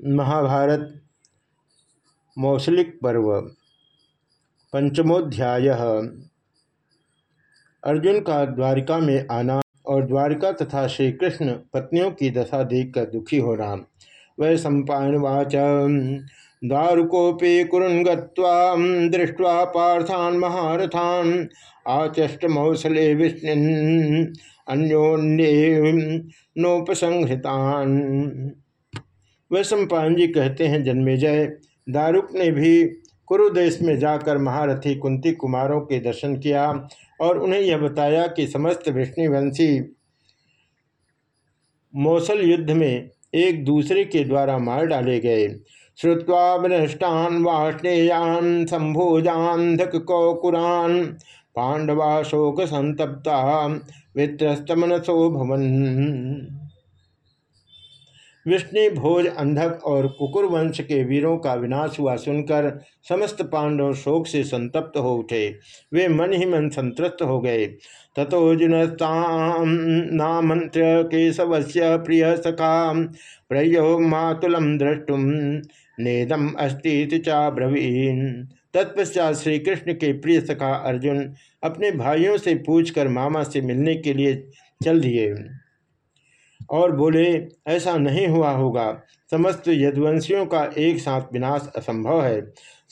महाभारत, मौसलिक पर्व, पंचमोध्याय। अर्जुन का द्वारिका में आना और द्वारिका तथा श्री कृष्ण पत्नियों की दशा देखकर दुखी होना वै सम्पावाच दारुकोपि कुरुन गृष्ट्वा पार्थान महारथान, आचष्ट मौसले विष्णु अन्योन्य नोपसंहृतान वैश्वपायन जी कहते हैं जन्मेजय दारुक ने भी कुरुदेश में जाकर महारथी कुंती कुमारों के दर्शन किया और उन्हें यह बताया कि समस्त विष्णुवंशी मौसल युद्ध में एक दूसरे के द्वारा मार डाले गए। श्रुवा विनष्टान वाष्णेयान संभोजान कौकुरान पांडवा शोक संतप्ता वित्रस्तमनसो भवन। विष्णु भोज अंधक और कुकुर वंश के वीरों का विनाश हुआ सुनकर समस्त पांडव शोक से संतप्त हो उठे। वे मन ही मन संतृप्त हो गए। तथोजुनस्तामंत्र केशवस्य प्रिय सखा, प्रयो मातुलम द्रष्टुम नेदम अस्ती चा ब्रवीन। तत्पश्चात श्री कृष्ण के प्रिय सखा अर्जुन अपने भाइयों से पूछकर मामा से मिलने के लिए चल दिए। और बोले, ऐसा नहीं हुआ होगा। समस्त यदुवंशियों का एक साथ विनाश असंभव है।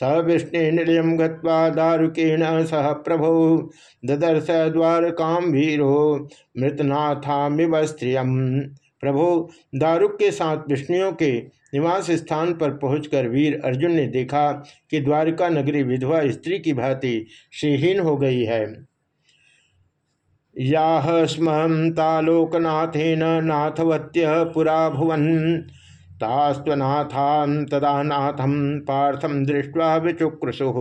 स विष्णु निलयम गारुकेण सह प्रभो। ददर्श द्वारकाम भीरो। मृतनाथा स्त्रियम प्रभो, दारुक के साथ विष्णुओं के निवास स्थान पर पहुंचकर वीर अर्जुन ने देखा कि द्वारका नगरी विधवा स्त्री की भांति श्रीहीन हो गई है। याह स्म तालोकनाथेन नाथवत्य पुरा भुवन। तास्वनाथान तदा नाथम पार्थम दृष्ट्वा विचुक्रसु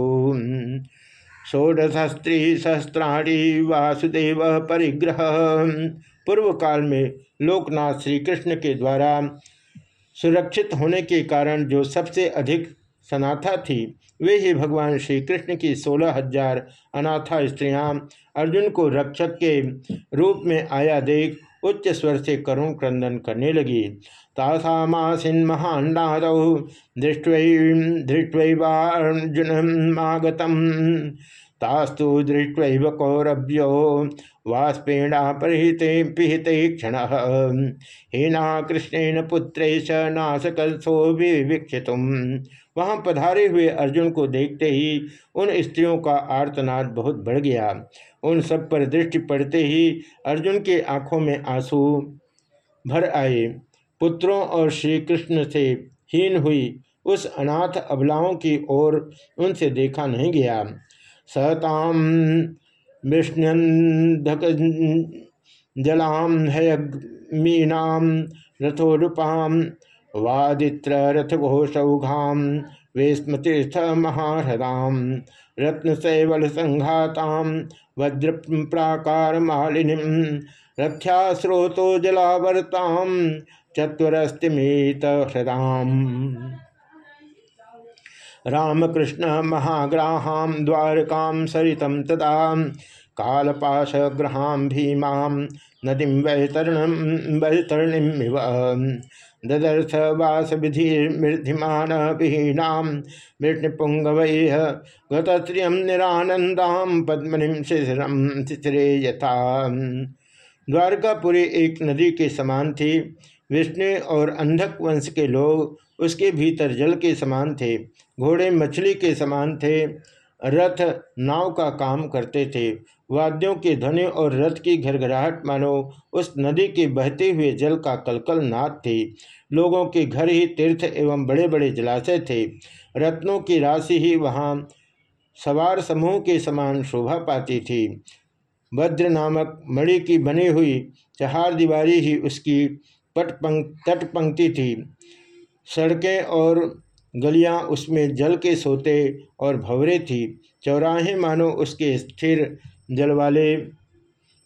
षोडशस्त्री सहस्त्राणी वासुदेव परिग्रह। पूर्व काल में लोकनाथ श्री कृष्ण के द्वारा सुरक्षित होने के कारण जो सबसे अधिक सनाथा थी। वे ही भगवान श्री कृष्ण की सोलह हज़ार अनाथा स्त्रियाँ अर्जुन को रक्षक के रूप में आया देख उच्च स्वर से करुण क्रंदन करने लगी। तासामासीन अर्जुन दृष्टवार्जुनमागतम तास्तु दृष्टव कौरभ्यो वाष्पेणा परिहिते पिहिते क्षण। हीना कृष्णेन पुत्र नाशकल्सो विवीक्षित वहाँ पधारे हुए अर्जुन को देखते ही उन स्त्रियों का आर्तनाद बहुत बढ़ गया। उन सब पर दृष्टि पड़ते ही अर्जुन के आँखों में आँसू भर आए। पुत्रों और श्री कृष्ण से हीन हुई उस अनाथ अबलाओं की ओर उनसे देखा नहीं गया। सताम विष्णुधक जलाम हयमीनाम रथोरूपाम वादित्र रथघोषौघाम वेस्मतीर्थ महारदाम रत्नशैवल संघाताम वज्र प्राकार मालिनीम रक्षा स्रोतो जलावर्ताम चतुरस्तिमीत हृदाम रामकृष्ण महाग्राहां द्वारकां सरितं तदा कालपाशग्रहां भीमां नदीं वैतरणं वैतरणिमिव। ददर्थ वास विधिर्मृद्धिमान विहीनां विष्णुपुंगवैः गतश्रियं निरानन्दां पद्मनिं शिशिरं शिशिरे यथा। द्वारकापुरी एक नदी के समान थी। विष्णु और अंधक वंश के लोग उसके भीतर जल के समान थे, घोड़े मछली के समान थे, रथ नाव का काम करते थे। वाद्यों के ध्वनि और रथ की घरघराहट मानो उस नदी के बहते हुए जल का कलकल नाद थी। लोगों के घर ही तीर्थ एवं बड़े बड़े जलाशय थे। रत्नों की राशि ही वहाँ सवार समूह के समान शोभा पाती थी। वज्र नामक मणि की बनी हुई चहार दीवारी ही उसकी पट पंक तट पंक्ति थी। सड़कें और गलियाँ उसमें जल के सोते और भवरे थी। चौराहे मानो उसके स्थिर जल वाले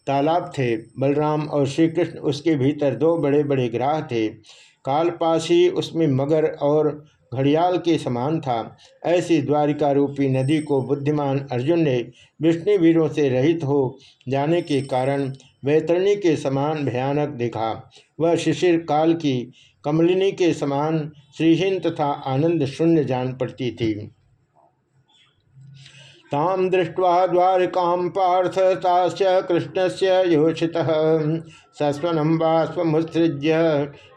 तालाब थे। बलराम और श्री कृष्ण उसके भीतर दो बड़े बड़े ग्राह थे। कालपाशी उसमें मगर और घड़ियाल के समान था। ऐसी द्वारिका रूपी नदी को बुद्धिमान अर्जुन ने विष्णु वीरों से रहित हो जाने के कारण वैतरणी के समान भयानक दिखा। वह शिशिर काल की कमलिनी के समान श्रीहीन तथा आनंद शून्य जान पड़ती थी। ताम दृष्ट्वा द्वारिकां पार्थ तास्य कृष्णस्य योषितः सस्वनम बाष्पमुत्सृज्य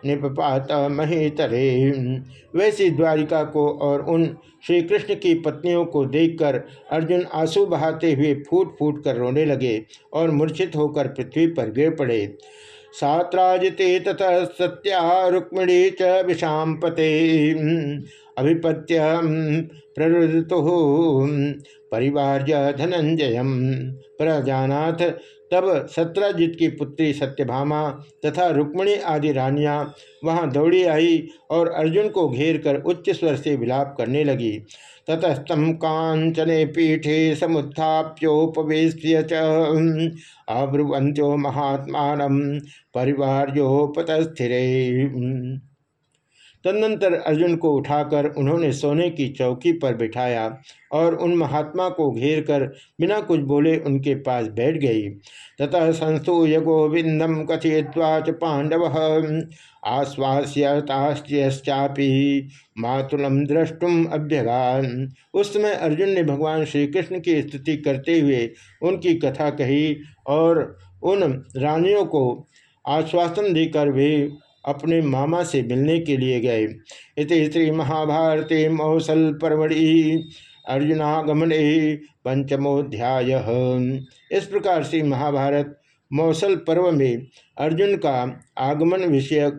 निपात महीतरे। वैसी द्वारिका को और उन श्री कृष्ण की पत्नियों को देखकर अर्जुन आँसू बहाते हुए फूट फूट कर रोने लगे और मूर्छित होकर पृथ्वी पर गिर पड़े। सात्राजिते ततः सत्या रुक्मिणी च विषाम पते अभिपत्य प्ररुदतु परिवार धनंजय प्रजानाथ, तब सत्राजित की पुत्री सत्यभामा तथा रुक्मणी आदि रानियाँ वहाँ दौड़ी आई और अर्जुन को घेर कर उच्च स्वर से विलाप करने लगी। ततस्तम कांचने पीठे समुत्थाप्योपवेश अब्रुवंत्यो महात्मा परिवार्योपतस्थिरे। तदनंतर अर्जुन को उठाकर उन्होंने सोने की चौकी पर बिठाया और उन महात्मा को घेर कर बिना कुछ बोले उनके पास बैठ गई। ततः संस्तूय गोविंदम कथय्वाच पांडव आश्वास्यताश्चापी मातुलम द्रष्टुम अभ्यगान। उस समय अर्जुन ने भगवान श्री कृष्ण की स्तुति करते हुए उनकी कथा कही और उन रानियों को आश्वासन देकर वे अपने मामा से मिलने के लिए गए। इस श्री महाभारती मौसल परवड़ी अर्जुनागमन पंचमोध्याय। इस प्रकार से महाभारत मौसल पर्व में अर्जुन का आगमन विषयक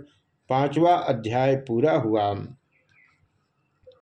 पांचवा अध्याय पूरा हुआ।